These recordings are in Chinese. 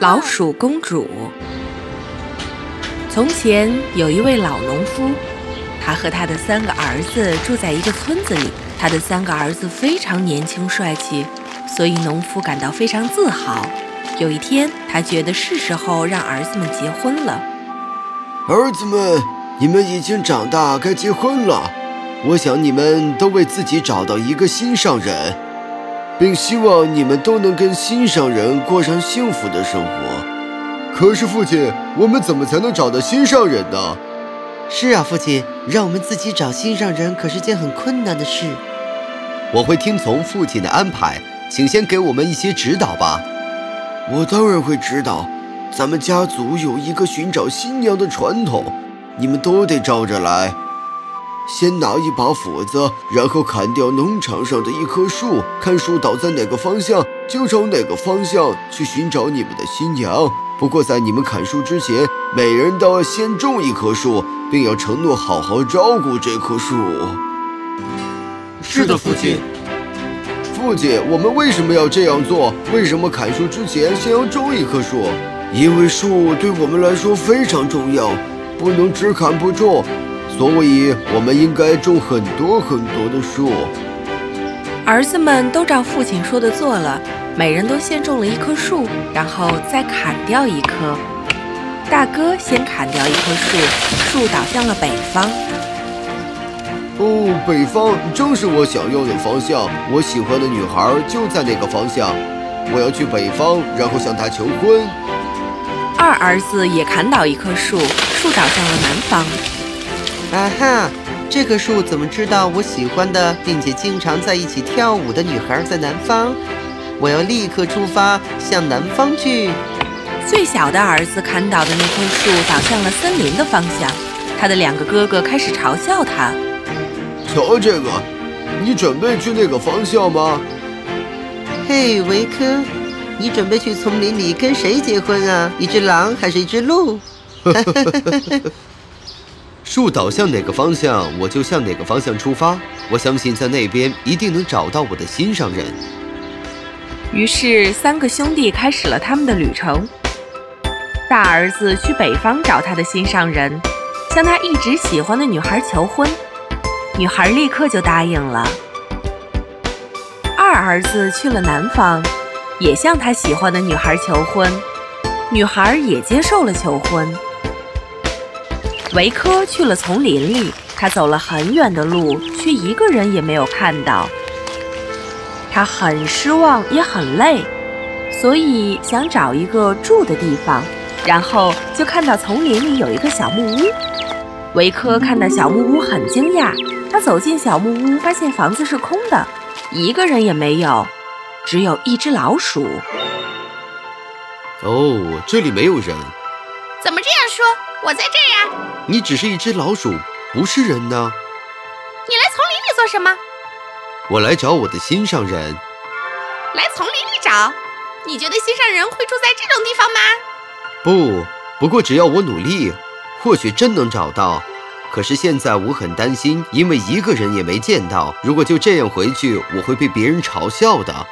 老鼠公主。从前有一位老农夫，他和他的三个儿子住在一个村子里。他的三个儿子非常年轻帅气，所以农夫感到非常自豪。有一天，他觉得是时候让儿子们结婚了。儿子们，你们已经长大，该结婚了。我想你们都为自己找到一个心上人，并希望你们都能跟心上人过上幸福的生活。可是，父亲，我们怎么才能找到心上人呢？是啊，父亲，让我们自己找心上人可是件很困难的事。我会听从父亲的安排，请先给我们一些指导吧。我当然会指导。咱们家族有一个寻找新娘的传统，你们都得照着来。先拿一把斧子，然后砍掉农场上的一棵树，看树倒在哪个方向，就朝哪个方向去寻找你们的新娘。不过，在你们砍树之前，每人都要先种一棵树，并要承诺好好照顾这棵树。是的，父亲。父亲，我们为什么要这样做？为什么砍树之前先要种一棵树？因为树对我们来说非常重要，不能只砍不种，所以我们应该种很多很多的树。儿子们都照父亲说的做了。每人都先种了一棵树，然后再砍掉一棵。大哥先砍掉一棵树，树倒向了北方。哦，北方正是我想要的方向。我喜欢的女孩就在那个方向。我要去北方，然后向她求婚。二儿子也砍倒一棵树，树倒向了南方。啊哈，这棵树怎么知道我喜欢的，并且经常在一起跳舞的女孩在南方？我要立刻出发，向南方去。最小的儿子砍倒的那棵树倒向了森林的方向，他的两个哥哥开始嘲笑他。瞧这个，你准备去那个方向吗？嘿，维科，你准备去丛林里跟谁结婚啊？一只狼还是一只鹿？树倒向哪个方向，我就向哪个方向出发。我相信在那边一定能找到我的心上人。于是，三个兄弟开始了他们的旅程。大儿子去北方找他的心上人，向他一直喜欢的女孩求婚。女孩立刻就答应了。二儿子去了南方，也向他喜欢的女孩求婚。女孩也接受了求婚。维科去了丛林里，他走了很远的路，却一个人也没有看到。他很失望，也很累，所以想找一个住的地方。然后就看到丛林里有一个小木屋。维科看到小木屋很惊讶，他走进小木屋，发现房子是空的，一个人也没有，只有一只老鼠。哦，这里没有人。怎么这样说？我在这儿呀。你只是一只老鼠，不是人呢。你来丛林里做什么？我来找我的心上人。来丛林里找？你觉得心上人会住在这种地方吗？不，不过只要我努力，或许真能找到。可是现在我很担心，因为一个人也没见到。如果就这样回去，我会被别人嘲笑的。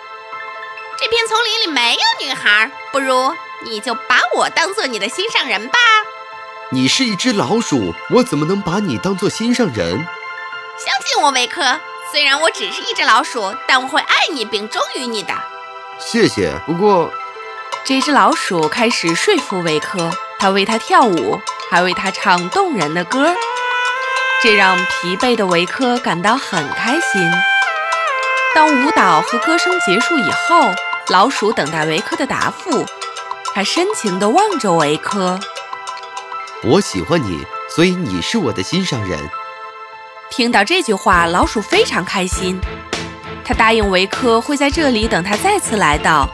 这片丛林里没有女孩，不如你就把我当做你的心上人吧。你是一只老鼠，我怎么能把你当做心上人？相信我，维克。虽然我只是一只老鼠，但我会爱你并忠于你的。谢谢。不过，这只老鼠开始说服维科，它为他跳舞，还为他唱动人的歌，这让疲惫的维科感到很开心。当舞蹈和歌声结束以后，老鼠等待维科的答复。它深情地望着维科。我喜欢你，所以你是我的心上人。听到这句话，老鼠非常开心。他答应维科会在这里等他再次来到。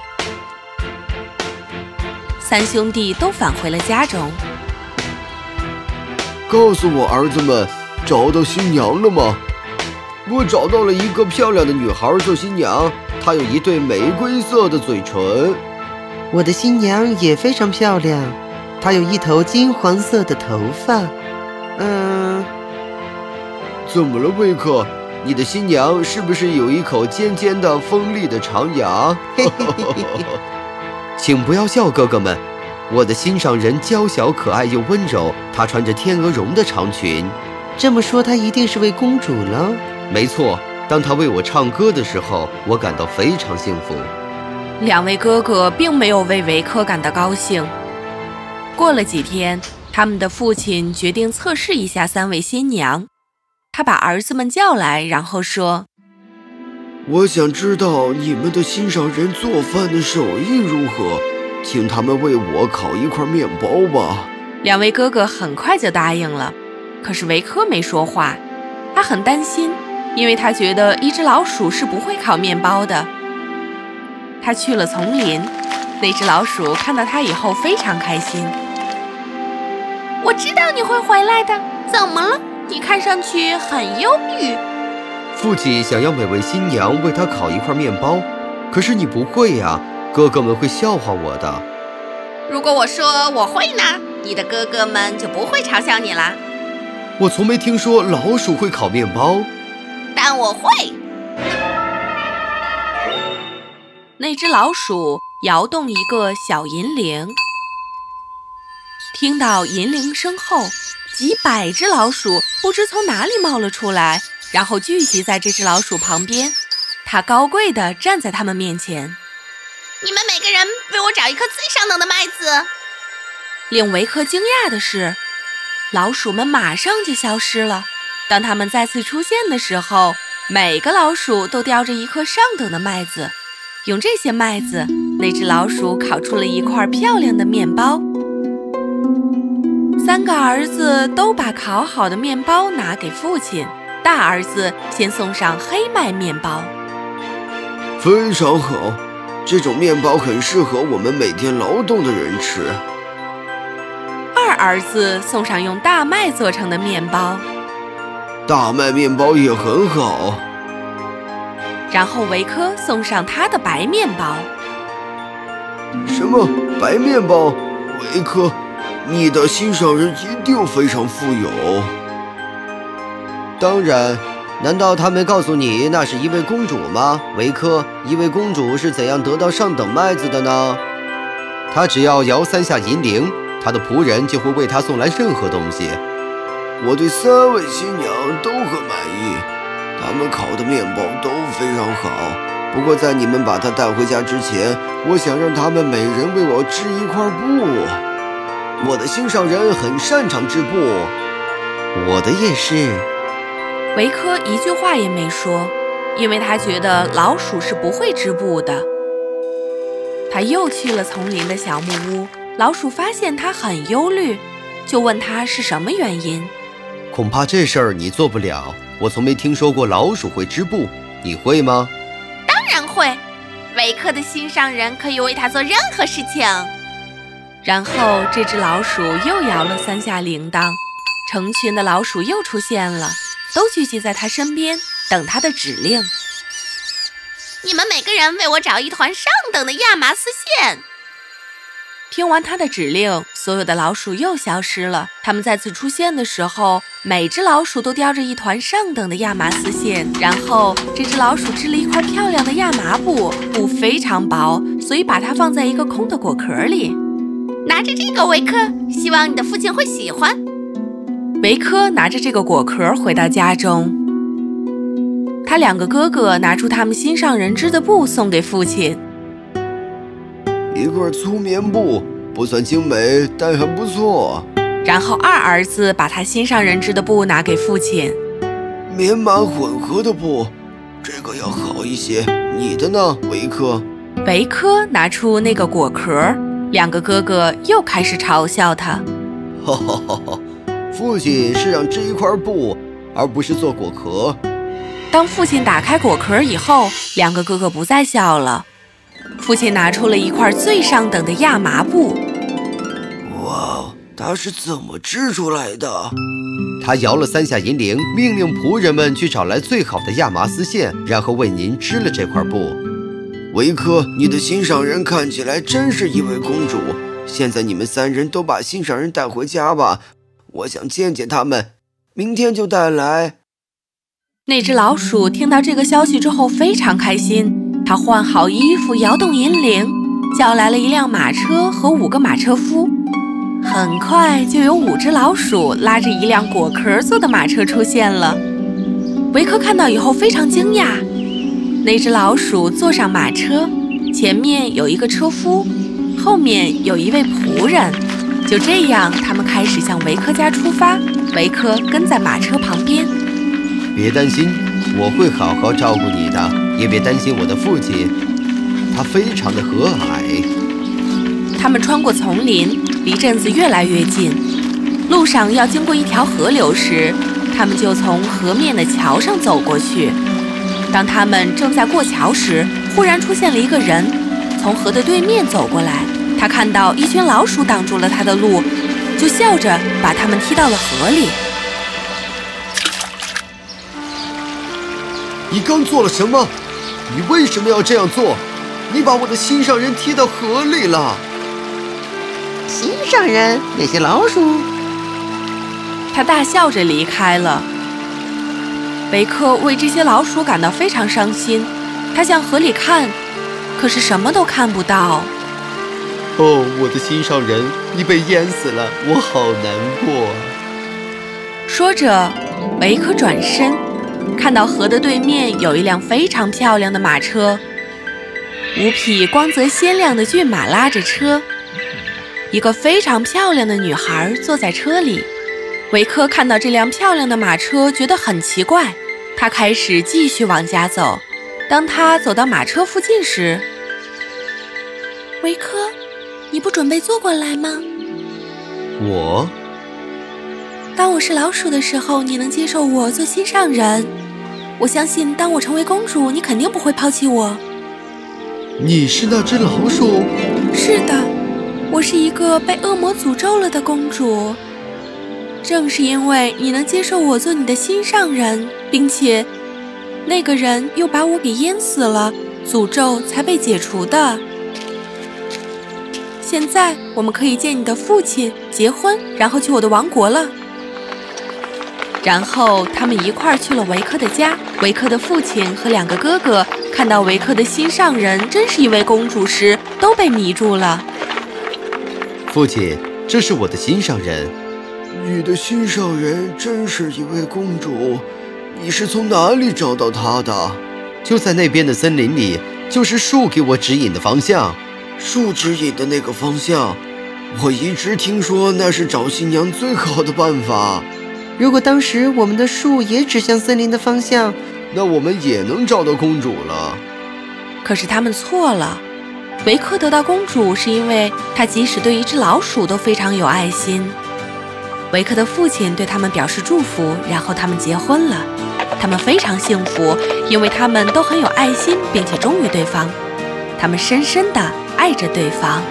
三兄弟都返回了家中。告诉我，儿子们，找到新娘了吗？我找到了一个漂亮的女孩做新娘，她有一对玫瑰色的嘴唇。我的新娘也非常漂亮，她有一头金黄色的头发。嗯。怎么了，维克？你的新娘是不是有一口尖尖的锋利的长牙？请不要笑，哥哥们。我的心上人娇小可爱又温柔，她穿着天鹅绒的长裙。这么说，她一定是位公主了。没错，当她为我唱歌的时候，我感到非常幸福。两位哥哥并没有为维科感到高兴。过了几天，他们的父亲决定测试一下三位新娘。他把儿子们叫来，然后说：“我想知道你们的心上人做饭的手艺如何。”请他们为我烤一块面包吧。两位哥哥很快就答应了，可是维科没说话，他很担心，因为他觉得一只老鼠是不会烤面包的。他去了丛林，那只老鼠看到他以后非常开心。我知道你会回来的，怎么了？你看上去很忧郁。父亲想要每位新娘为他烤一块面包，可是你不会呀。哥哥们会笑话我的。如果我说我会呢，你的哥哥们就不会嘲笑你啦。我从没听说老鼠会烤面包，但我会。那只老鼠摇动一个小银铃，听到银铃声后，几百只老鼠不知从哪里冒了出来，然后聚集在这只老鼠旁边。它高贵地站在他们面前。你们每个人为我找一颗最上等的麦子。令维克惊讶的是，老鼠们马上就消失了。当它们再次出现的时候，每个老鼠都叼着一颗上等的麦子。用这些麦子，那只老鼠烤出了一块漂亮的面包。三个儿子都把烤好的面包拿给父亲。大儿子先送上黑麦面包，非常好。这种面包很适合我们每天劳动的人吃。二儿子送上用大麦做成的面包，大麦面包也很好。然后维科送上他的白面包。什么白面包？维科，你的心上人一定非常富有。当然。难道他没告诉你那是一位公主吗？维科，一位公主是怎样得到上等麦子的呢？她只要摇三下银铃，她的仆人就会为她送来任何东西。我对三位新娘都很满意，她们烤的面包都非常好。不过在你们把她带回家之前，我想让他们每人为我织一块布。我的心上人很擅长织布，我的也是。维科一句话也没说，因为他觉得老鼠是不会织布的。他又去了丛林的小木屋，老鼠发现他很忧虑，就问他是什么原因。恐怕这事儿你做不了。我从没听说过老鼠会织布，你会吗？当然会。维克的心上人可以为他做任何事情。然后这只老鼠又摇了三下铃铛，成群的老鼠又出现了。都聚集在它身边，等它的指令。你们每个人为我找一团上等的亚麻丝线。听完他的指令，所有的老鼠又消失了。他们再次出现的时候，每只老鼠都叼着一团上等的亚麻丝线。然后，这只老鼠织了一块漂亮的亚麻布，布非常薄，所以把它放在一个空的果壳里。拿着这个，维克，希望你的父亲会喜欢。维科拿着这个果壳回到家中，他两个哥哥拿出他们心上人织的布送给父亲。一块粗棉布，不算精美，但很不错。然后二儿子把他心上人织的布拿给父亲。棉麻混合的布，这个要好一些。你的呢，维科？维科拿出那个果壳，两个哥哥又开始嘲笑他。哈哈哈哈。父亲是让织一块布，而不是做果壳。当父亲打开果壳以后，两个哥哥不再笑了。父亲拿出了一块最上等的亚麻布。哇，他是怎么织出来的？他摇了三下银铃，命令仆人们去找来最好的亚麻丝线，然后为您织了这块布。维科，你的心上人看起来真是一位公主。现在你们三人都把心上人带回家吧。我想见见他们，明天就带来。那只老鼠听到这个消息之后非常开心，它换好衣服，摇动银铃，叫来了一辆马车和五个马车夫。很快就有五只老鼠拉着一辆果壳做的马车出现了。维克看到以后非常惊讶，那只老鼠坐上马车，前面有一个车夫，后面有一位仆人。就这样，他们开始向维科家出发。维科跟在马车旁边。别担心，我会好好照顾你的。也别担心我的父亲，他非常的和蔼。他们穿过丛林，离镇子越来越近。路上要经过一条河流时，他们就从河面的桥上走过去。当他们正在过桥时，忽然出现了一个人，从河的对面走过来。他看到一群老鼠挡住了他的路，就笑着把他们踢到了河里。你刚做了什么？你为什么要这样做？你把我的心上人踢到河里了。心上人？那些老鼠？他大笑着离开了。维克为这些老鼠感到非常伤心，他向河里看，可是什么都看不到。哦，我的心上人，你被淹死了，我好难过。说着，维克转身，看到河的对面有一辆非常漂亮的马车，五匹光泽鲜亮的骏马拉着车，一个非常漂亮的女孩坐在车里。维克看到这辆漂亮的马车，觉得很奇怪。他开始继续往家走。当他走到马车附近时，维科。你不准备坐过来吗？我。当我是老鼠的时候，你能接受我做心上人？我相信，当我成为公主，你肯定不会抛弃我。你是那只老鼠？是的，我是一个被恶魔诅咒了的公主。正是因为你能接受我做你的心上人，并且那个人又把我给淹死了，诅咒才被解除的。现在我们可以见你的父亲，结婚，然后去我的王国了。然后他们一块儿去了维克的家。维克的父亲和两个哥哥看到维克的心上人真是一位公主时，都被迷住了。父亲，这是我的心上人。你的心上人真是一位公主？你是从哪里找到她的？就在那边的森林里，就是树给我指引的方向。树指引的那个方向，我一直听说那是找新娘最好的办法。如果当时我们的树也指向森林的方向，那我们也能找到公主了。可是他们错了。维克得到公主是因为他即使对一只老鼠都非常有爱心。维克的父亲对他们表示祝福，然后他们结婚了。他们非常幸福，因为他们都很有爱心，并且忠于对方。他们深深的。爱着对方。